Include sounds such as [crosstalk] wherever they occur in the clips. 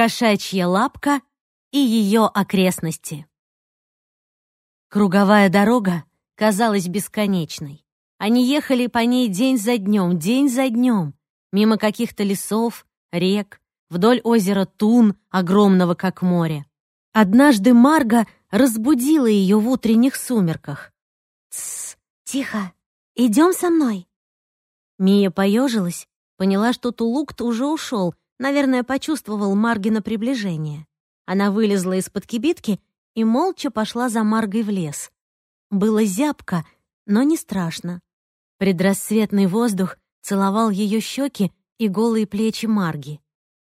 Кошачья лапка и ее окрестности. Круговая дорога казалась бесконечной. Они ехали по ней день за днем, день за днем, мимо каких-то лесов, рек, вдоль озера Тун, огромного как море. Однажды Марга разбудила ее в утренних сумерках. «Тссс, тихо, идем со мной». Мия поежилась, поняла, что Тулукт уже ушел, наверное, почувствовал Маргина приближение. Она вылезла из-под кибитки и молча пошла за Маргой в лес. Было зябко, но не страшно. Предрассветный воздух целовал ее щеки и голые плечи Марги.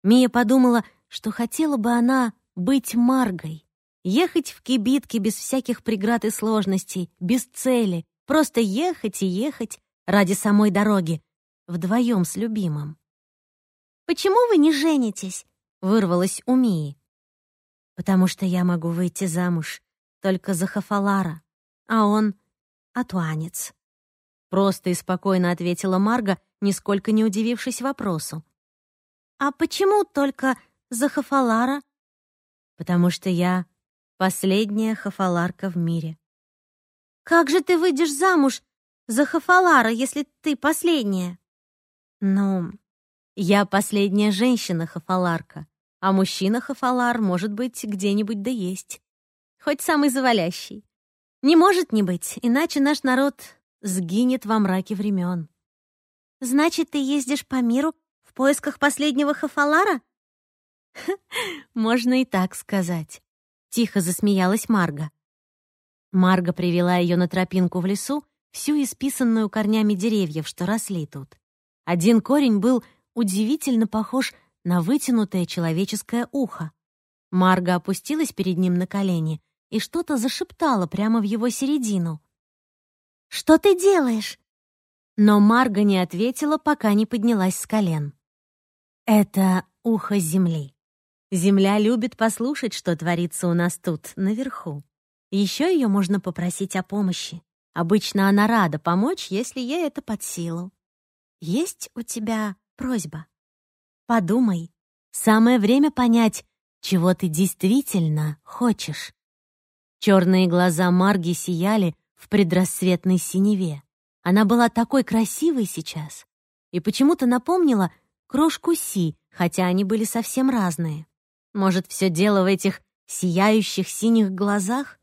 Мия подумала, что хотела бы она быть Маргой. Ехать в кибитке без всяких преград и сложностей, без цели, просто ехать и ехать ради самой дороги, вдвоем с любимым. «Почему вы не женитесь?» — вырвалась у Мии. «Потому что я могу выйти замуж только за Хафалара, а он — атуанец». Просто и спокойно ответила Марга, нисколько не удивившись вопросу. «А почему только за Хафалара?» «Потому что я последняя Хафаларка в мире». «Как же ты выйдешь замуж за Хафалара, если ты последняя?» «Ну, я последняя женщина-хафаларка, а мужчина-хафалар, может быть, где-нибудь да есть. Хоть самый завалящий. Не может не быть, иначе наш народ сгинет во мраке времен. Значит, ты ездишь по миру в поисках последнего хафалара? [laughs] Можно и так сказать. Тихо засмеялась Марга. Марга привела ее на тропинку в лесу, всю исписанную корнями деревьев, что росли тут. Один корень был удивительно похож на вытянутое человеческое ухо. Марга опустилась перед ним на колени и что-то зашептала прямо в его середину. «Что ты делаешь?» Но Марга не ответила, пока не поднялась с колен. «Это ухо земли. Земля любит послушать, что творится у нас тут, наверху. Еще ее можно попросить о помощи. Обычно она рада помочь, если ей это под силу. Есть у тебя просьба. Подумай. Самое время понять, чего ты действительно хочешь. Черные глаза Марги сияли в предрассветной синеве. Она была такой красивой сейчас и почему-то напомнила крошку Си, хотя они были совсем разные. Может, все дело в этих сияющих синих глазах?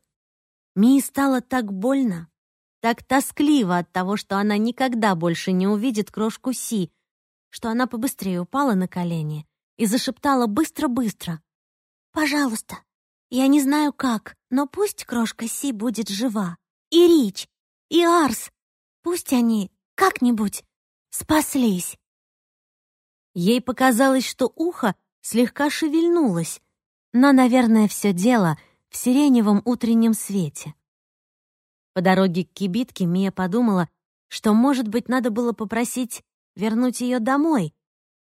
Мии стало так больно, так тоскливо от того, что она никогда больше не увидит крошку Си, что она побыстрее упала на колени и зашептала быстро-быстро. «Пожалуйста, я не знаю как, но пусть крошка Си будет жива. И Рич, и Арс, пусть они как-нибудь спаслись». Ей показалось, что ухо слегка шевельнулось, но, наверное, все дело в сиреневом утреннем свете. По дороге к кибитке Мия подумала, что, может быть, надо было попросить вернуть ее домой,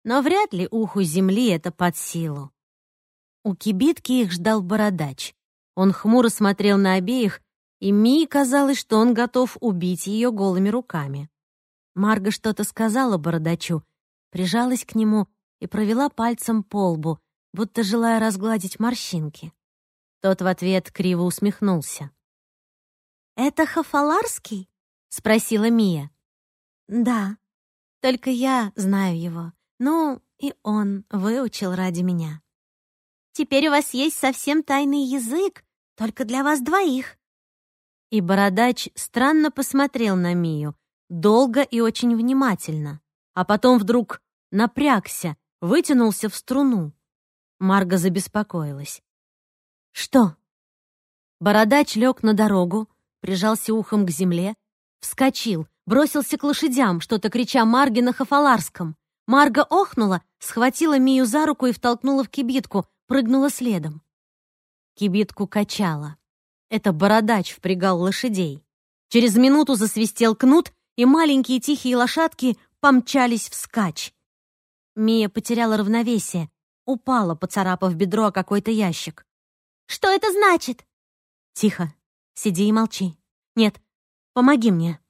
но вряд ли уху земли это под силу. У кибитки их ждал бородач. Он хмуро смотрел на обеих, и Мии казалось, что он готов убить ее голыми руками. Марга что-то сказала бородачу, прижалась к нему и провела пальцем по лбу, будто желая разгладить морщинки. Тот в ответ криво усмехнулся. «Это Хафаларский?» — спросила Мия. «Да», только я знаю его. Ну, и он выучил ради меня. Теперь у вас есть совсем тайный язык, только для вас двоих. И бородач странно посмотрел на Мию, долго и очень внимательно, а потом вдруг напрягся, вытянулся в струну. Марга забеспокоилась. «Что?» Бородач лег на дорогу, прижался ухом к земле, вскочил, бросился к лошадям, что-то крича Марге на хафаларском. Марга охнула, схватила Мию за руку и втолкнула в кибитку, прыгнула следом. Кибитку качала. Это бородач впрягал лошадей. Через минуту засвистел кнут, и маленькие тихие лошадки помчались вскачь. Мия потеряла равновесие, упала, поцарапав бедро о какой-то ящик. «Что это значит?» «Тихо, сиди и молчи. Нет, помоги мне».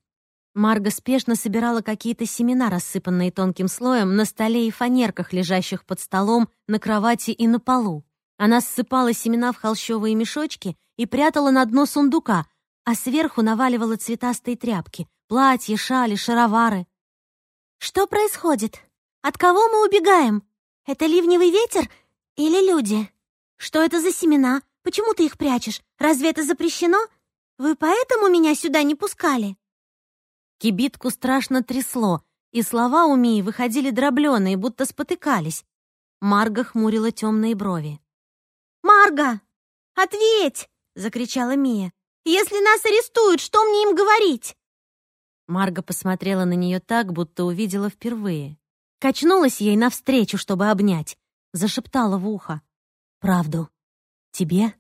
Марга спешно собирала какие-то семена, рассыпанные тонким слоем, на столе и фанерках, лежащих под столом, на кровати и на полу. Она ссыпала семена в холщовые мешочки и прятала на дно сундука, а сверху наваливала цветастые тряпки, платья, шали, шаровары. «Что происходит? От кого мы убегаем? Это ливневый ветер или люди? Что это за семена? Почему ты их прячешь? Разве это запрещено? Вы поэтому меня сюда не пускали?» Кибитку страшно трясло, и слова у Мии выходили дробленые, будто спотыкались. Марга хмурила темные брови. «Марга, ответь!» — закричала Мия. «Если нас арестуют, что мне им говорить?» Марга посмотрела на нее так, будто увидела впервые. Качнулась ей навстречу, чтобы обнять. Зашептала в ухо. «Правду. Тебе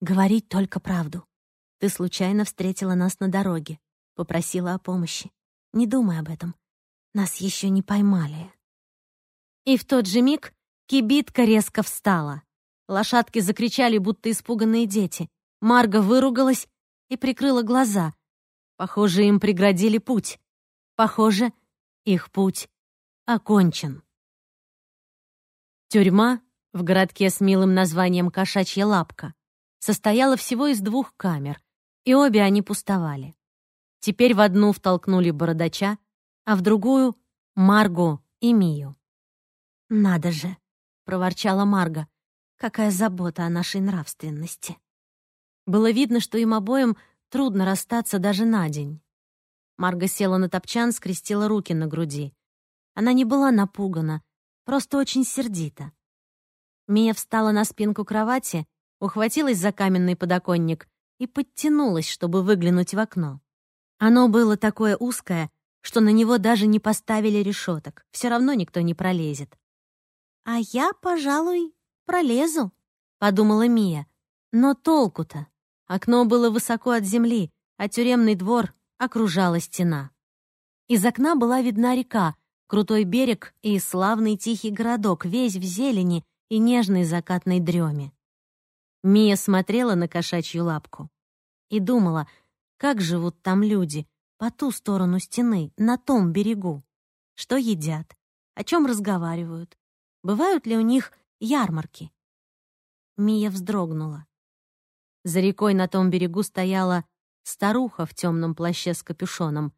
говорить только правду. Ты случайно встретила нас на дороге попросила о помощи. Не думай об этом. Нас еще не поймали. И в тот же миг кибитка резко встала. Лошадки закричали, будто испуганные дети. Марга выругалась и прикрыла глаза. Похоже, им преградили путь. Похоже, их путь окончен. Тюрьма в городке с милым названием «Кошачья лапка» состояла всего из двух камер, и обе они пустовали. Теперь в одну втолкнули бородача, а в другую — Маргу и Мию. «Надо же!» — проворчала Марга. «Какая забота о нашей нравственности!» Было видно, что им обоим трудно расстаться даже на день. Марга села на топчан, скрестила руки на груди. Она не была напугана, просто очень сердита. Мия встала на спинку кровати, ухватилась за каменный подоконник и подтянулась, чтобы выглянуть в окно. Оно было такое узкое, что на него даже не поставили решеток. Все равно никто не пролезет. «А я, пожалуй, пролезу», — подумала Мия. Но толку-то? Окно было высоко от земли, а тюремный двор окружала стена. Из окна была видна река, крутой берег и славный тихий городок, весь в зелени и нежной закатной дреме. Мия смотрела на кошачью лапку и думала — как живут там люди, по ту сторону стены, на том берегу? Что едят? О чем разговаривают? Бывают ли у них ярмарки? Мия вздрогнула. За рекой на том берегу стояла старуха в темном плаще с капюшоном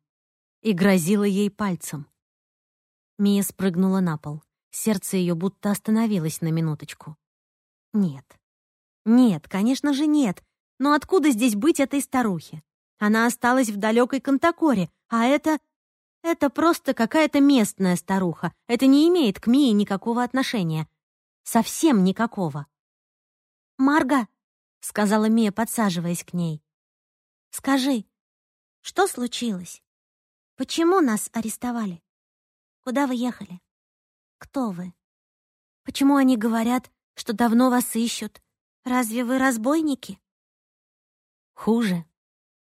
и грозила ей пальцем. Мия спрыгнула на пол. Сердце ее будто остановилось на минуточку. Нет. Нет, конечно же, нет. Но откуда здесь быть этой старухе? Она осталась в далекой Кантакоре, а это... Это просто какая-то местная старуха. Это не имеет к Мии никакого отношения. Совсем никакого. «Марга», — сказала Мия, подсаживаясь к ней, — «скажи, что случилось? Почему нас арестовали? Куда вы ехали? Кто вы? Почему они говорят, что давно вас ищут? Разве вы разбойники?» «Хуже», —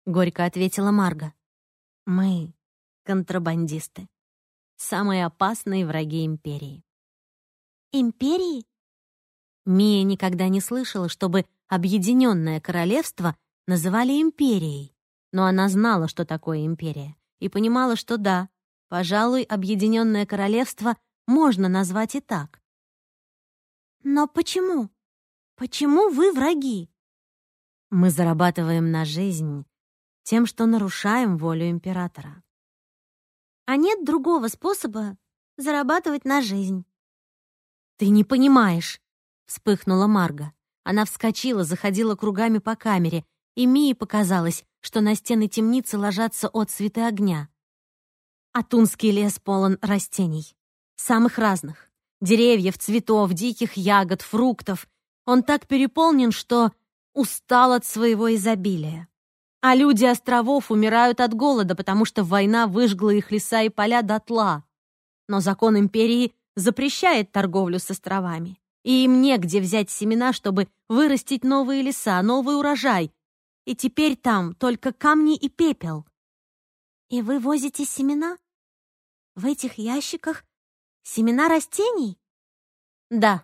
горько ответила Марга. «Мы — контрабандисты. Самые опасные враги Империи». «Империи?» Мия никогда не слышала, чтобы Объединенное Королевство называли Империей, но она знала, что такое Империя, и понимала, что да, пожалуй, Объединенное Королевство можно назвать и так. «Но почему? Почему вы враги?» «Мы зарабатываем на жизнь тем, что нарушаем волю императора. А нет другого способа зарабатывать на жизнь. «Ты не понимаешь!» — вспыхнула Марга. Она вскочила, заходила кругами по камере, и Мии показалось, что на стены темницы ложатся отцветы огня. Атунский лес полон растений. Самых разных. Деревьев, цветов, диких ягод, фруктов. Он так переполнен, что устал от своего изобилия. А люди островов умирают от голода, потому что война выжгла их леса и поля дотла. Но закон империи запрещает торговлю с островами. И им негде взять семена, чтобы вырастить новые леса, новый урожай. И теперь там только камни и пепел. И вы возите семена? В этих ящиках семена растений? Да.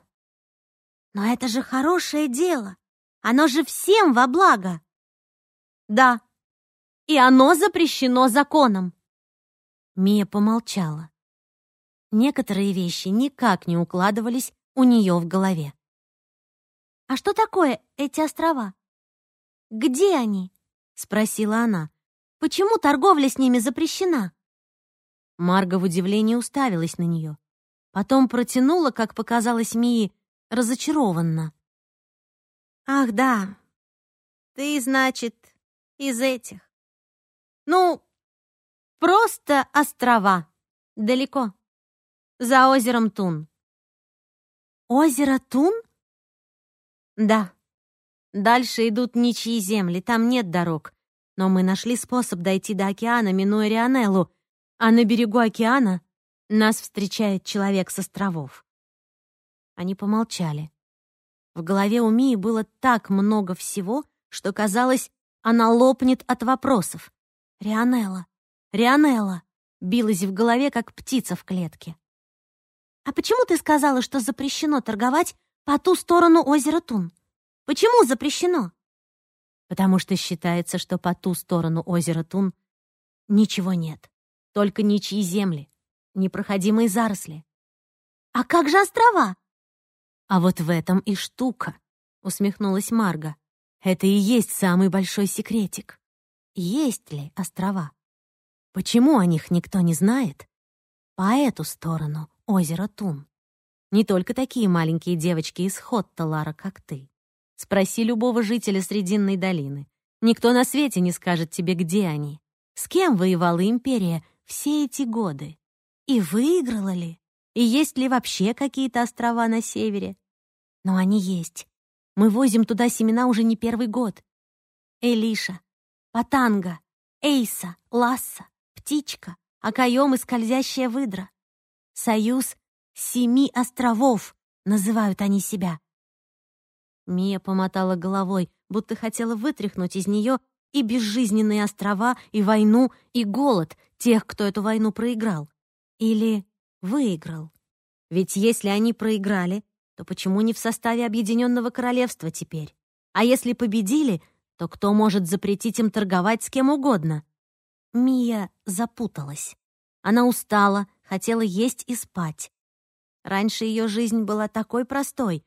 Но это же хорошее дело. Оно же всем во благо. Да. И оно запрещено законом. Мия помолчала. Некоторые вещи никак не укладывались у нее в голове. «А что такое эти острова? Где они?» — спросила она. «Почему торговля с ними запрещена?» Марга в удивлении уставилась на нее. Потом протянула, как показалось Мии, разочарованно. «Ах, да. Ты, значит, из этих. Ну, просто острова. Далеко. За озером Тун». «Озеро Тун?» «Да. Дальше идут ничьи земли, там нет дорог. Но мы нашли способ дойти до океана, минуя Рионеллу, а на берегу океана нас встречает человек с островов». Они помолчали. В голове у Мии было так много всего, что казалось, она лопнет от вопросов. «Рионелла! Рионелла!» билась в голове, как птица в клетке. «А почему ты сказала, что запрещено торговать по ту сторону озера Тун? Почему запрещено?» «Потому что считается, что по ту сторону озера Тун ничего нет, только ничьи земли, непроходимые заросли». «А как же острова?» «А вот в этом и штука», — усмехнулась Марга. «Это и есть самый большой секретик. Есть ли острова? Почему о них никто не знает? По эту сторону озера Тун. Не только такие маленькие девочки из Хотталара, как ты. Спроси любого жителя Срединной долины. Никто на свете не скажет тебе, где они. С кем воевала империя все эти годы? И выиграла ли? И есть ли вообще какие-то острова на севере? Но они есть. Мы возим туда семена уже не первый год. Элиша, Патанга, Эйса, Ласса, Птичка, Акаем и скользящая выдра. Союз семи островов называют они себя. Мия помотала головой, будто хотела вытряхнуть из нее и безжизненные острова, и войну, и голод тех, кто эту войну проиграл. Или выиграл. Ведь если они проиграли, то почему не в составе Объединенного Королевства теперь? А если победили, то кто может запретить им торговать с кем угодно? Мия запуталась. Она устала, хотела есть и спать. Раньше ее жизнь была такой простой.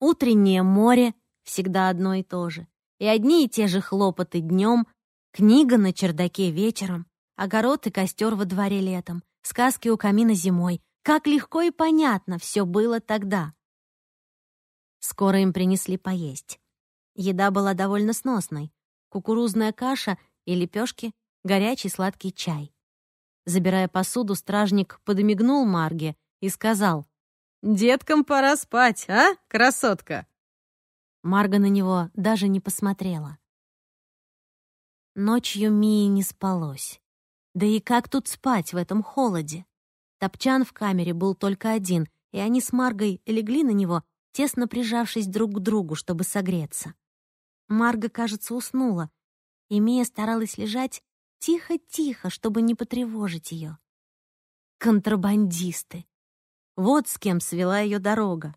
Утреннее море — всегда одно и то же. И одни и те же хлопоты днем, книга на чердаке вечером, огород и костер во дворе летом, сказки у камина зимой. Как легко и понятно все было тогда. Скоро им принесли поесть. Еда была довольно сносной. Кукурузная каша и лепешки, горячий сладкий чай. Забирая посуду, стражник подмигнул Марге и сказал, «Деткам пора спать, а, красотка?» Марга на него даже не посмотрела. Ночью Мии не спалось. Да и как тут спать в этом холоде? Топчан в камере был только один, и они с Маргой легли на него тесно прижавшись друг к другу, чтобы согреться. Марга, кажется, уснула, и Мия старалась лежать тихо-тихо, чтобы не потревожить ее. Контрабандисты. Вот с кем свела ее дорога.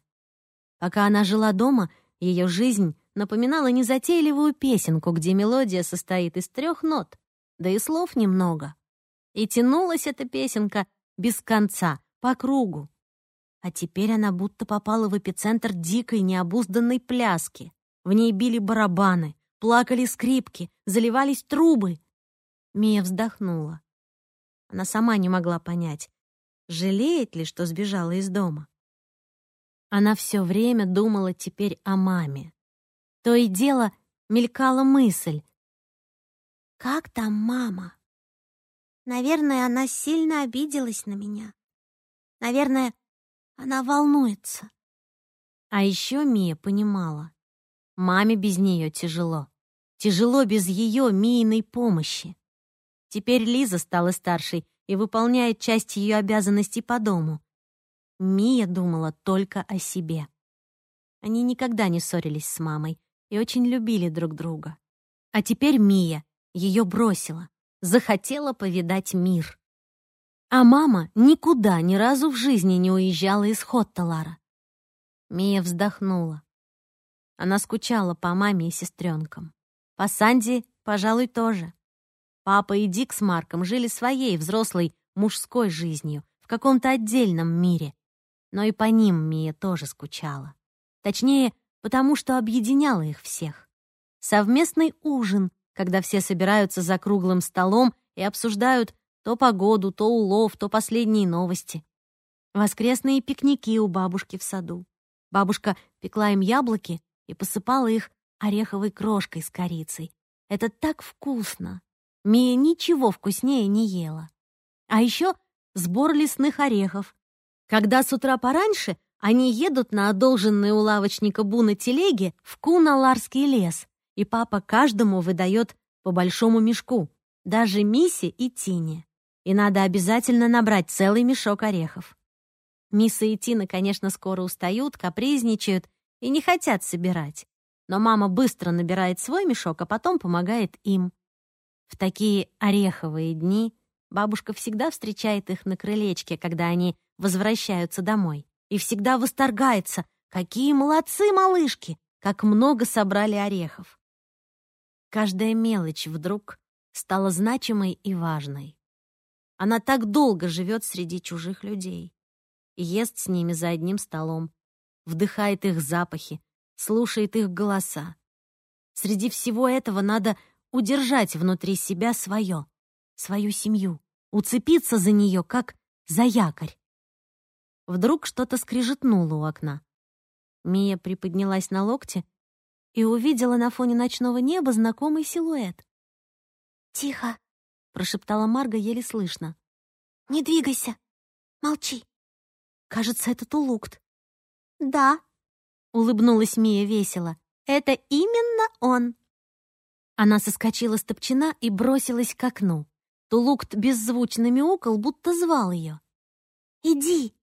Пока она жила дома, ее жизнь напоминала незатейливую песенку, где мелодия состоит из трех нот, да и слов немного. И тянулась эта песенка без конца, по кругу, а теперь она будто попала в эпицентр дикой необузданной пляски. В ней били барабаны, плакали скрипки, заливались трубы. Мия вздохнула. Она сама не могла понять, жалеет ли, что сбежала из дома. Она все время думала теперь о маме. То и дело мелькала мысль. «Как там мама? Наверное, она сильно обиделась на меня. Наверное, она волнуется. А еще Мия понимала. Маме без нее тяжело. Тяжело без ее Мииной помощи. Теперь Лиза стала старшей и выполняет часть ее обязанностей по дому. Мия думала только о себе. Они никогда не ссорились с мамой и очень любили друг друга. А теперь Мия ее бросила, захотела повидать мир. А мама никуда ни разу в жизни не уезжала из Хотталара. Мия вздохнула. Она скучала по маме и сестренкам. По Санди, пожалуй, тоже. Папа и Дик с Марком жили своей взрослой, мужской жизнью, в каком-то отдельном мире. Но и по ним Мия тоже скучала. Точнее, потому что объединяла их всех. Совместный ужин, когда все собираются за круглым столом и обсуждают то погоду, то улов, то последние новости. Воскресные пикники у бабушки в саду. Бабушка пекла им яблоки и посыпала их ореховой крошкой с корицей. Это так вкусно! Мия ничего вкуснее не ела. А еще сбор лесных орехов. Когда с утра пораньше они едут на одолженные у лавочника Буна телеге в Куналарский лес, и папа каждому выдает по большому мешку, даже Мисе и Тине. И надо обязательно набрать целый мешок орехов. Миса и Тина, конечно, скоро устают, капризничают и не хотят собирать. Но мама быстро набирает свой мешок, а потом помогает им. В такие ореховые дни бабушка всегда встречает их на крылечке, когда они возвращаются домой и всегда восторгается. Какие молодцы, малышки! Как много собрали орехов. Каждая мелочь вдруг стала значимой и важной. Она так долго живет среди чужих людей. Ест с ними за одним столом, вдыхает их запахи, слушает их голоса. Среди всего этого надо удержать внутри себя свое, свою семью, уцепиться за нее, как за якорь. Вдруг что-то скрижетнуло у окна. Мия приподнялась на локте и увидела на фоне ночного неба знакомый силуэт. «Тихо», — прошептала Марга еле слышно. «Не двигайся. Молчи». «Кажется, это Тулукт». «Да», — улыбнулась Мия весело. «Это именно он». Она соскочила с топчина и бросилась к окну. Тулукт беззвучно мяукал, будто звал ее. «Иди,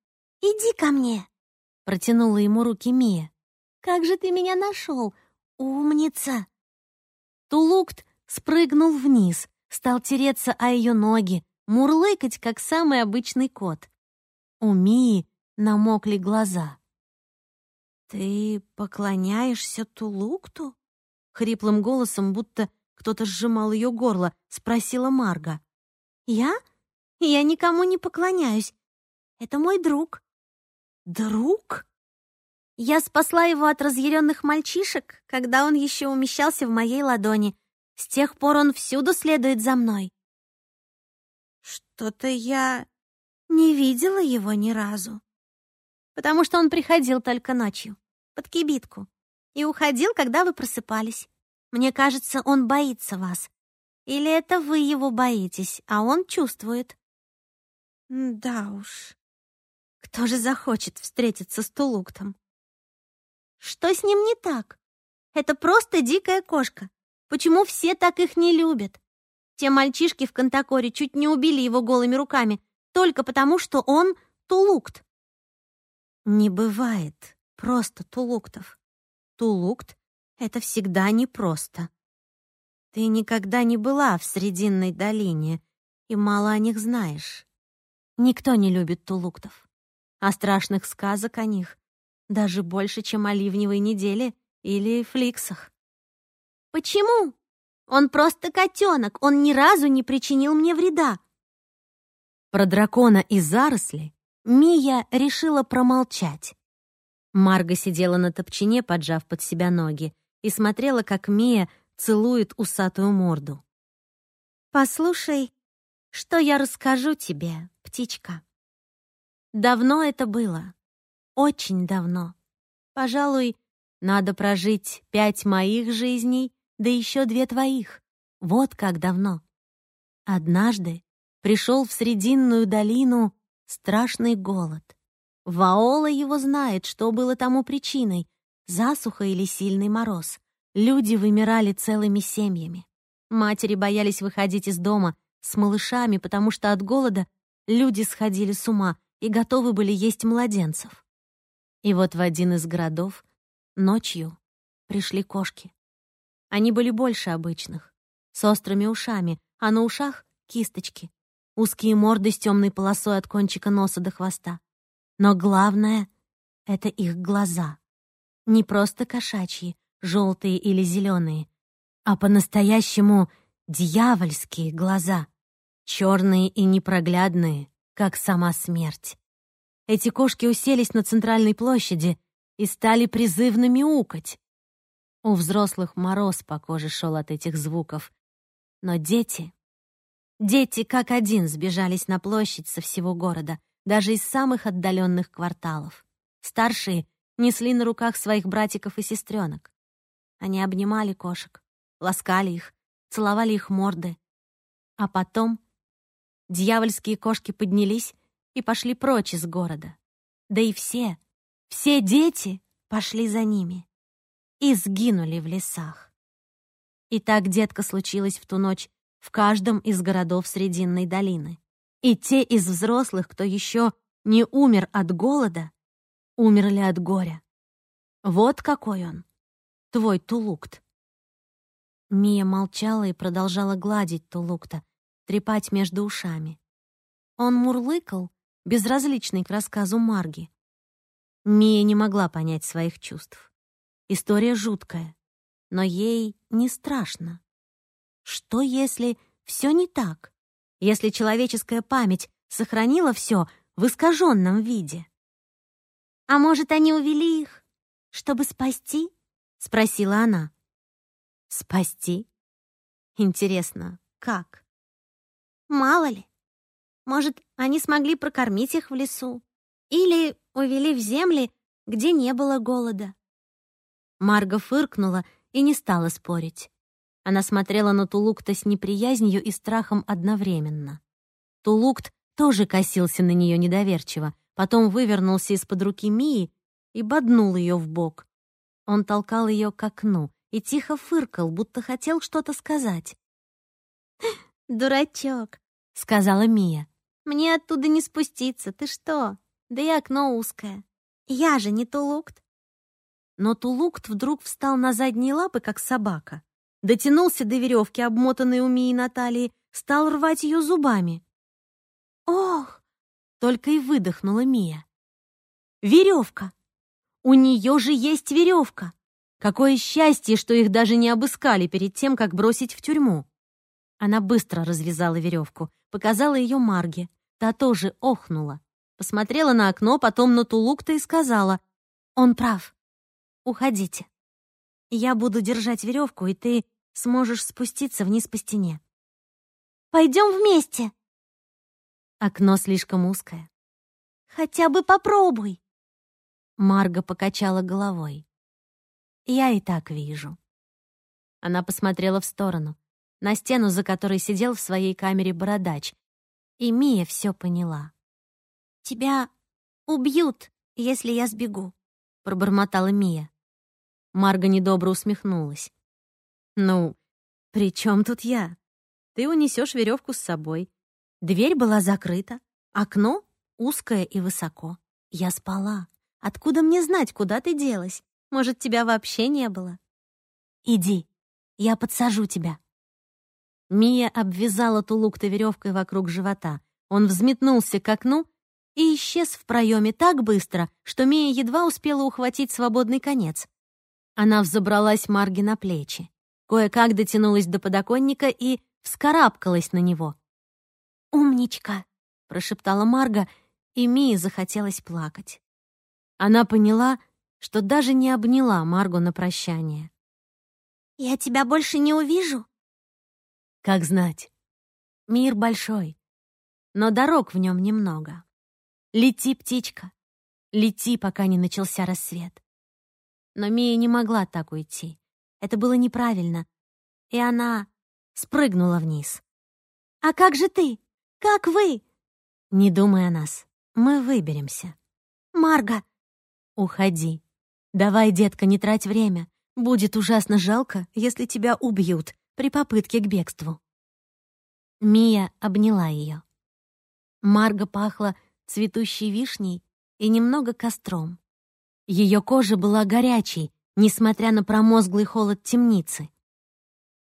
«Иди ко мне!» — протянула ему руки Мия. «Как же ты меня нашел, умница!» Тулукт спрыгнул вниз, стал тереться о ее ноги, мурлыкать, как самый обычный кот. У Мии намокли глаза. «Ты поклоняешься Тулукту?» Хриплым голосом, будто кто-то сжимал ее горло, спросила Марга. «Я? Я никому не поклоняюсь. Это мой друг. «Друг?» Я спасла его от разъяренных мальчишек, когда он еще умещался в моей ладони. С тех пор он всюду следует за мной. Что-то я не видела его ни разу. Потому что он приходил только ночью, под кибитку, и уходил, когда вы просыпались. Мне кажется, он боится вас. Или это вы его боитесь, а он чувствует? Да уж. Кто же захочет встретиться с Тулуктом? Что с ним не так? Это просто дикая кошка. Почему все так их не любят? Те мальчишки в Кантакоре чуть не убили его голыми руками, только потому, что он Тулукт. Не бывает просто Тулуктов. Тулукт — это всегда непросто. Ты никогда не была в Срединной долине и мало о них знаешь. Никто не любит Тулуктов а страшных сказок о них даже больше, чем о ливневой неделе или фликсах. Почему? Он просто котенок, он ни разу не причинил мне вреда. Про дракона и заросли Мия решила промолчать. Марга сидела на топчине, поджав под себя ноги, и смотрела, как Мия целует усатую морду. «Послушай, что я расскажу тебе, птичка». Давно это было. Очень давно. Пожалуй, надо прожить пять моих жизней, да еще две твоих. Вот как давно. Однажды пришел в Срединную долину страшный голод. Ваола его знает, что было тому причиной — засуха или сильный мороз. Люди вымирали целыми семьями. Матери боялись выходить из дома с малышами, потому что от голода люди сходили с ума — и готовы были есть младенцев. И вот в один из городов ночью пришли кошки. Они были больше обычных, с острыми ушами, а на ушах — кисточки, узкие морды с темной полосой от кончика носа до хвоста. Но главное — это их глаза. Не просто кошачьи, желтые или зеленые, а по-настоящему дьявольские глаза. черные и непроглядные, как сама смерть. Эти кошки уселись на центральной площади и стали призывно мяукать. У взрослых мороз по коже шел от этих звуков. Но дети... Дети как один сбежались на площадь со всего города, даже из самых отдаленных кварталов. Старшие несли на руках своих братиков и сестренок. Они обнимали кошек, ласкали их, целовали их морды. А потом дьявольские кошки поднялись и пошли прочь из города. Да и все, все дети пошли за ними и сгинули в лесах. И так, детка, случилось в ту ночь в каждом из городов Срединной долины. И те из взрослых, кто еще не умер от голода, умерли от горя. Вот какой он, твой Тулукт. Мия молчала и продолжала гладить Тулукта, трепать между ушами. Он мурлыкал, безразличный к рассказу Марги. Мия не могла понять своих чувств. История жуткая, но ей не страшно. Что если все не так? Если человеческая память сохранила все в искаженном виде? «А может, они увели их, чтобы спасти?» — спросила она. «Спасти? Интересно, как?» «Мало ли. Может, они смогли прокормить их в лесу? Или увели в земли, где не было голода?» Марга фыркнула и не стала спорить. Она смотрела на Тулукта с неприязнью и страхом одновременно. Тулукт тоже косился на нее недоверчиво, потом вывернулся из-под руки Мии и боднул ее в бок. Он толкал ее к окну и тихо фыркал, будто хотел что-то сказать. [laughs] «Дурачок», — сказала Мия. «Мне оттуда не спуститься, ты что? Да и окно узкое. Я же не Тулукт». Но Тулукт вдруг встал на задние лапы, как собака, дотянулся до веревки, обмотанной у Мии на талии, стал рвать ее зубами. «Ох!» — только и выдохнула Мия. «Веревка! У нее же есть веревка! Какое счастье, что их даже не обыскали перед тем, как бросить в тюрьму!» Она быстро развязала веревку, показала ее Марге. Та тоже охнула. Посмотрела на окно, потом на Тулукта и сказала, «Он прав. Уходите. Я буду держать веревку, и ты сможешь спуститься вниз по стене. Пойдем вместе. Окно слишком узкое. Хотя бы попробуй. Марга покачала головой. Я и так вижу. Она посмотрела в сторону, на стену, за которой сидел в своей камере бородач, и Мия все поняла. «Тебя убьют, если я сбегу», — пробормотала Мия. Марга недобро усмехнулась. «Ну, при чем тут я? Ты унесешь веревку с собой. Дверь была закрыта, окно узкое и высоко. Я спала. Откуда мне знать, куда ты делась? Может, тебя вообще не было? Иди, я подсажу тебя». Мия обвязала Тулукта веревкой вокруг живота. Он взметнулся к окну и исчез в проеме так быстро, что Мия едва успела ухватить свободный конец. Она взобралась Марги на плечи, кое-как дотянулась до подоконника и вскарабкалась на него. «Умничка!» — прошептала Марга, и Мии захотелось плакать. Она поняла, что даже не обняла Маргу на прощание. «Я тебя больше не увижу?» «Как знать. Мир большой, но дорог в нем немного. Лети, птичка, лети, пока не начался рассвет. Но Мия не могла так уйти. Это было неправильно. И она спрыгнула вниз. «А как же ты? Как вы?» «Не думай о нас. Мы выберемся». «Марга!» «Уходи. Давай, детка, не трать время. Будет ужасно жалко, если тебя убьют при попытке к бегству». Мия обняла ее. Марга пахла цветущей вишней и немного костром. Ее кожа была горячей, несмотря на промозглый холод темницы.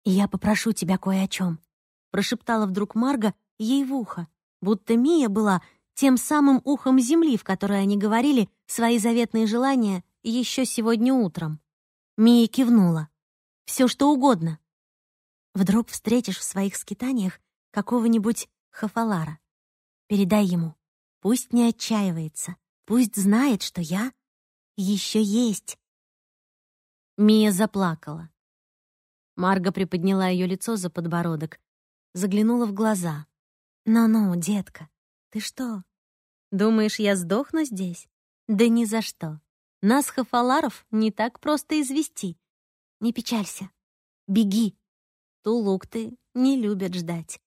«Я попрошу тебя кое о чем», — прошептала вдруг Марга ей в ухо, будто Мия была тем самым ухом земли, в которой они говорили свои заветные желания еще сегодня утром. Мия кивнула. «Все что угодно. Вдруг встретишь в своих скитаниях какого-нибудь Хафалара. Передай ему. Пусть не отчаивается. Пусть знает, что я еще есть. Мия заплакала. Марга приподняла ее лицо за подбородок, заглянула в глаза. «Ну-ну, детка, ты что? Думаешь, я сдохну здесь? Да ни за что. Нас, хафаларов, не так просто извести. Не печалься. Беги. Тулукты не любят ждать.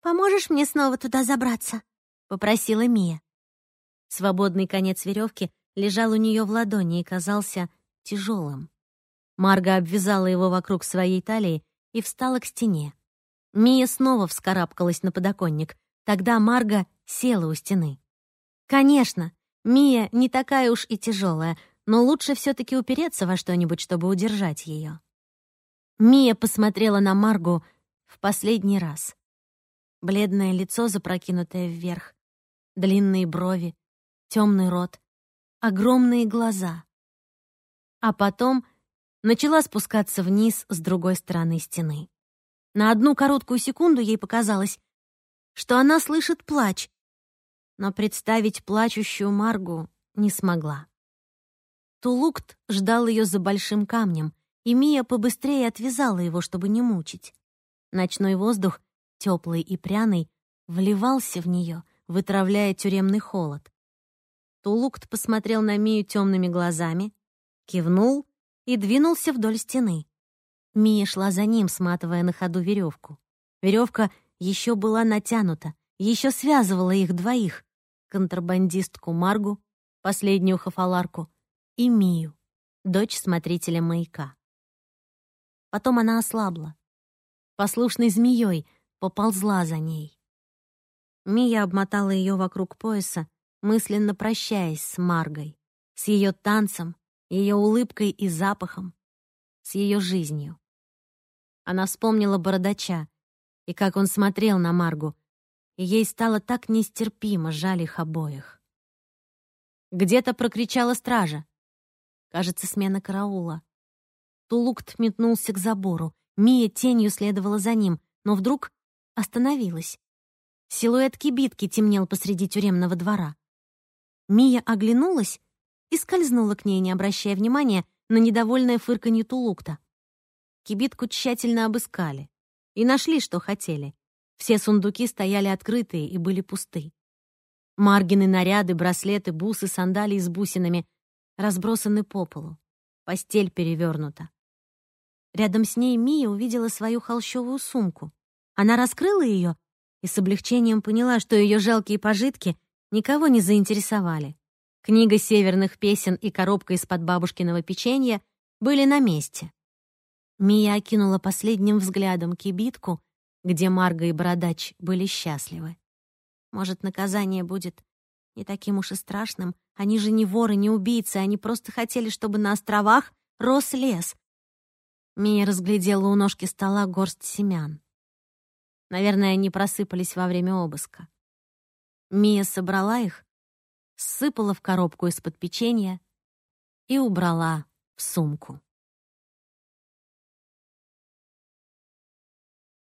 «Поможешь мне снова туда забраться?» — попросила Мия. Свободный конец веревки лежал у нее в ладони и казался тяжелым. Марга обвязала его вокруг своей талии и встала к стене. Мия снова вскарабкалась на подоконник. Тогда Марга села у стены. Конечно, Мия не такая уж и тяжелая, но лучше все таки упереться во что-нибудь, чтобы удержать ее. Мия посмотрела на Маргу в последний раз. Бледное лицо, запрокинутое вверх, длинные брови, темный рот, огромные глаза. А потом начала спускаться вниз с другой стороны стены. На одну короткую секунду ей показалось, что она слышит плач, но представить плачущую Маргу не смогла. Тулукт ждал ее за большим камнем, и Мия побыстрее отвязала его, чтобы не мучить. Ночной воздух, теплый и пряный, вливался в нее, вытравляя тюремный холод. Тулукт посмотрел на Мию темными глазами, кивнул и двинулся вдоль стены. Мия шла за ним, сматывая на ходу веревку. Веревка еще была натянута, еще связывала их двоих — контрабандистку Маргу, последнюю хафаларку, и Мию, дочь смотрителя маяка. Потом она ослабла. Послушной змеей поползла за ней. Мия обмотала ее вокруг пояса, мысленно прощаясь с Маргой, с ее танцем, ее улыбкой и запахом, с ее жизнью. Она вспомнила бородача и как он смотрел на Маргу, и ей стало так нестерпимо жаль их обоих. Где-то прокричала стража. Кажется, смена караула. Тулукт метнулся к забору. Мия тенью следовала за ним, но вдруг остановилась. Силуэт кибитки темнел посреди тюремного двора. Мия оглянулась и скользнула к ней, не обращая внимания на недовольное фырканье Тулукта. Кибитку тщательно обыскали и нашли, что хотели. Все сундуки стояли открытые и были пусты. Маргины наряды, браслеты, бусы, сандалии с бусинами разбросаны по полу. Постель перевернута. Рядом с ней Мия увидела свою холщовую сумку. Она раскрыла ее и с облегчением поняла, что ее жалкие пожитки никого не заинтересовали. Книга северных песен и коробка из-под бабушкиного печенья были на месте. Мия окинула последним взглядом кибитку, где Марга и Бородач были счастливы. Может, наказание будет не таким уж и страшным. Они же не воры, не убийцы, они просто хотели, чтобы на островах рос лес. Мия разглядела у ножки стола горсть семян. Наверное, они просыпались во время обыска. Мия собрала их, сыпала в коробку из-под печенья и убрала в сумку.